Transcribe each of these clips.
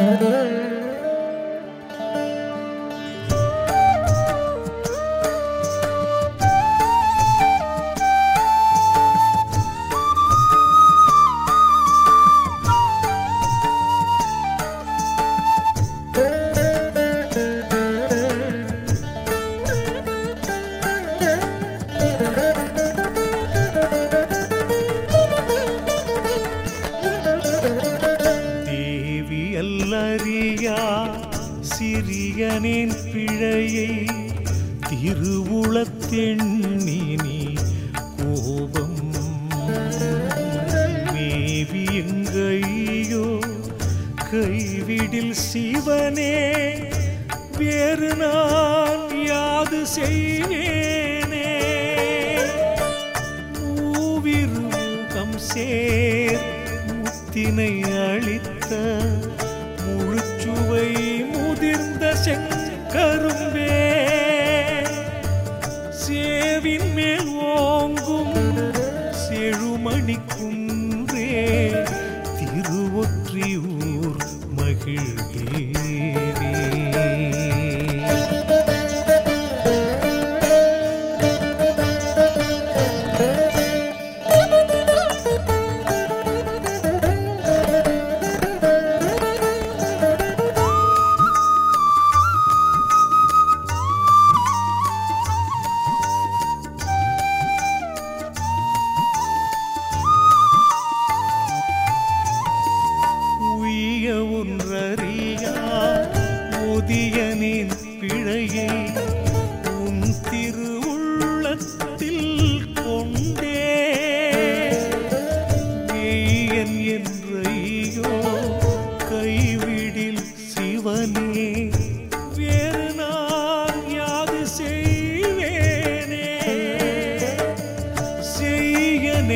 Mm-hmm. வேறு நான் யாது செய்வேனே. மூவிருகம் சேர் முத்தினை அளித்த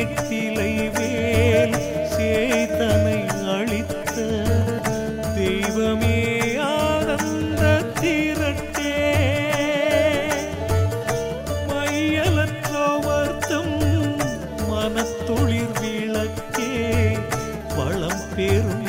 செய்ய வேல் சேத்தனை அளித்த தெய்வமே ஆனந்த திரட்டே. மையலற்றவர்த்தம் மனத்தொழிர் விளக்கே வளம் பெரும்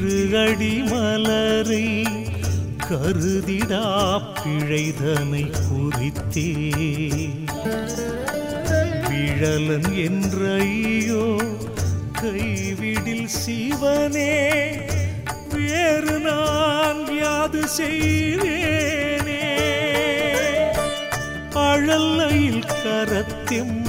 திருஅடி மலரை கருதிடா பிழைதனை குறித்தே. விழலன் என்றையோ கைவிடில் சிவனே வேறு நான் யாது செய்வேனே. அழல்லையில் கரத்திம்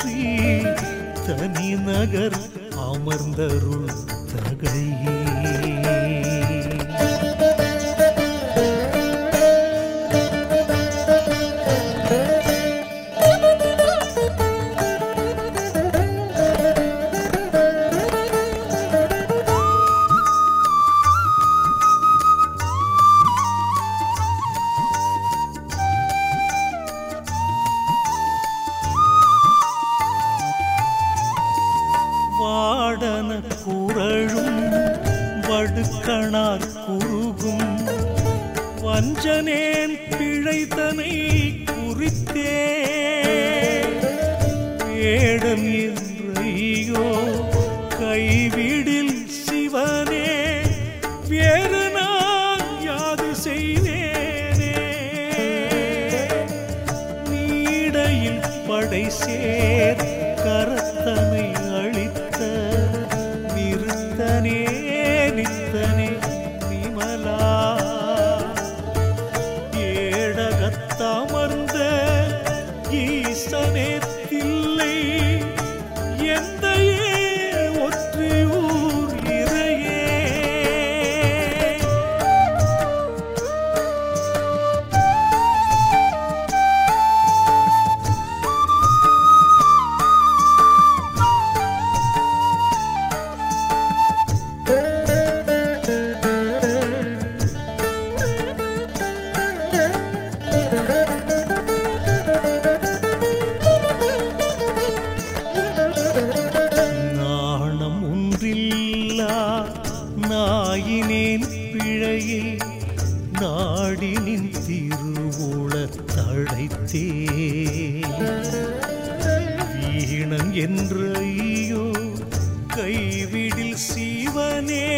ஒற்றி தனி நகர் அமர்ந்தருள் தகையே. வீடில் சிவனே வேறு நான் யாது செய்தேனே. நீடையில் படை சேர் கரத்தனை அழித்த நிறுத்தனே நித்தனே விமலா. ஏடகத்தமர்ந்த ஈசனே தில்லை என் கைவிடில் சீவனே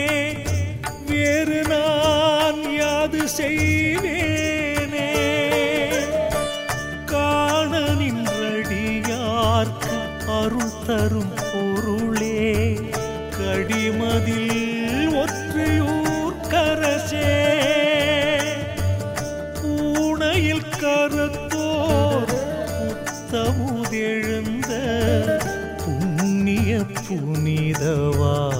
வேறு நான் யாது செய்வேனே. காண நின்றடியார்க்கு அருள் தரும் பொருளே கடிமதில் ஒற்றையூர் கரசே. பூனையில் கரத்தோர் உத்தமும் புனிதவா?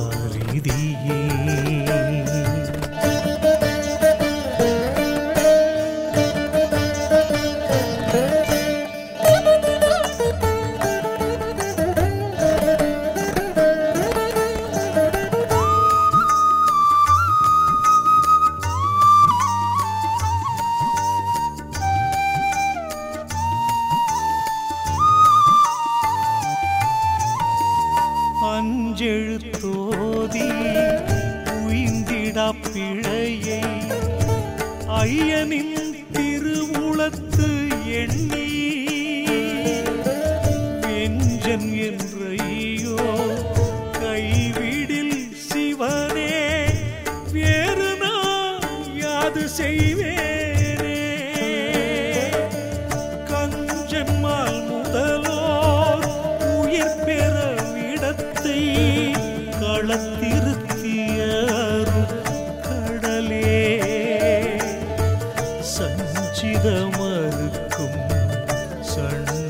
சஞ்சிதமறுக்கும் சண்முகம்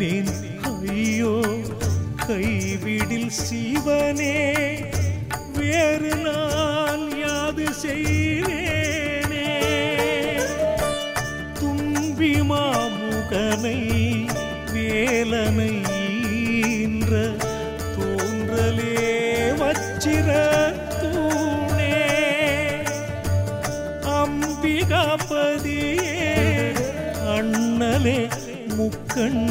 வெம்பினேன் ஐயோ கைவிடில் சிவனே வேறு நான் யாது செய்வேனே? தும்பி மாமுகனை வேலனை ஈன்ற தோன்றலே வச்சிர தூணே? அம்பிகாபதியே அண்ணலே முக்கண்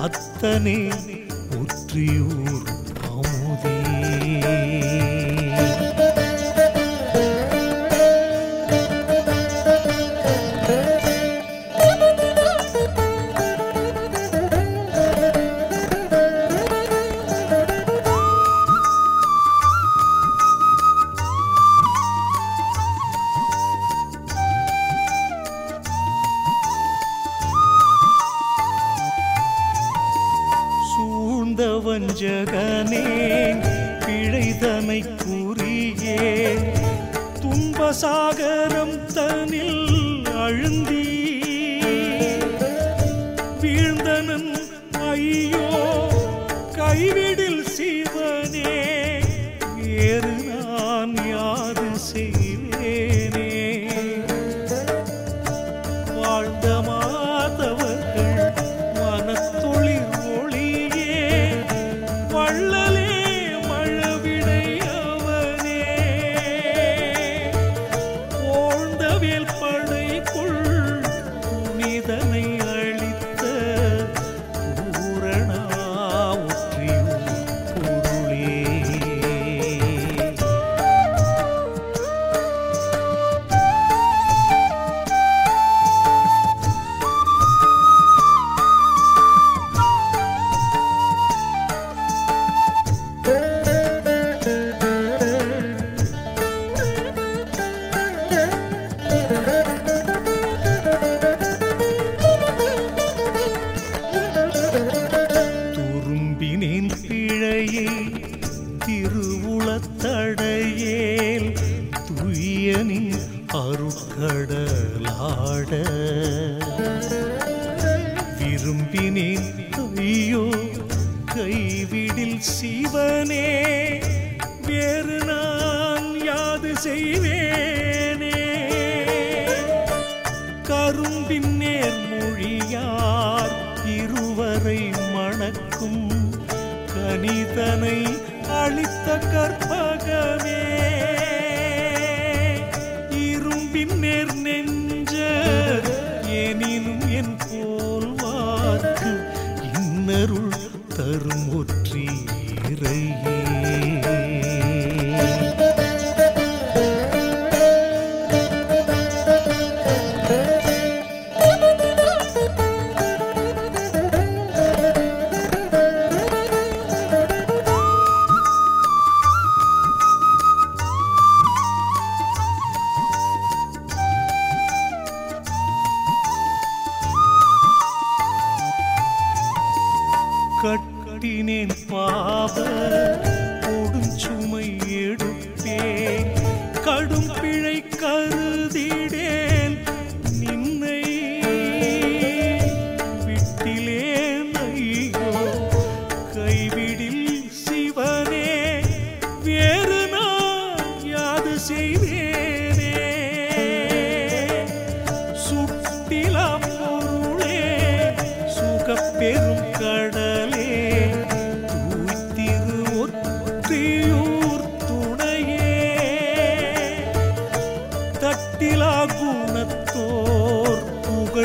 அத்தனை ஒற்றியூர் வீழ்ந்தனன் ஐயோ கைவிடில் விரும்பினேன் ஐயோ கைவிடில் சிவனே வேறு நான் யாது செய்வேனே. கரும்பின் நேர் மொழியார் இருவரை மணக்கும் கனிதனை அளித்த கற்பகமே.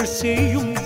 புகழ் செய்யும்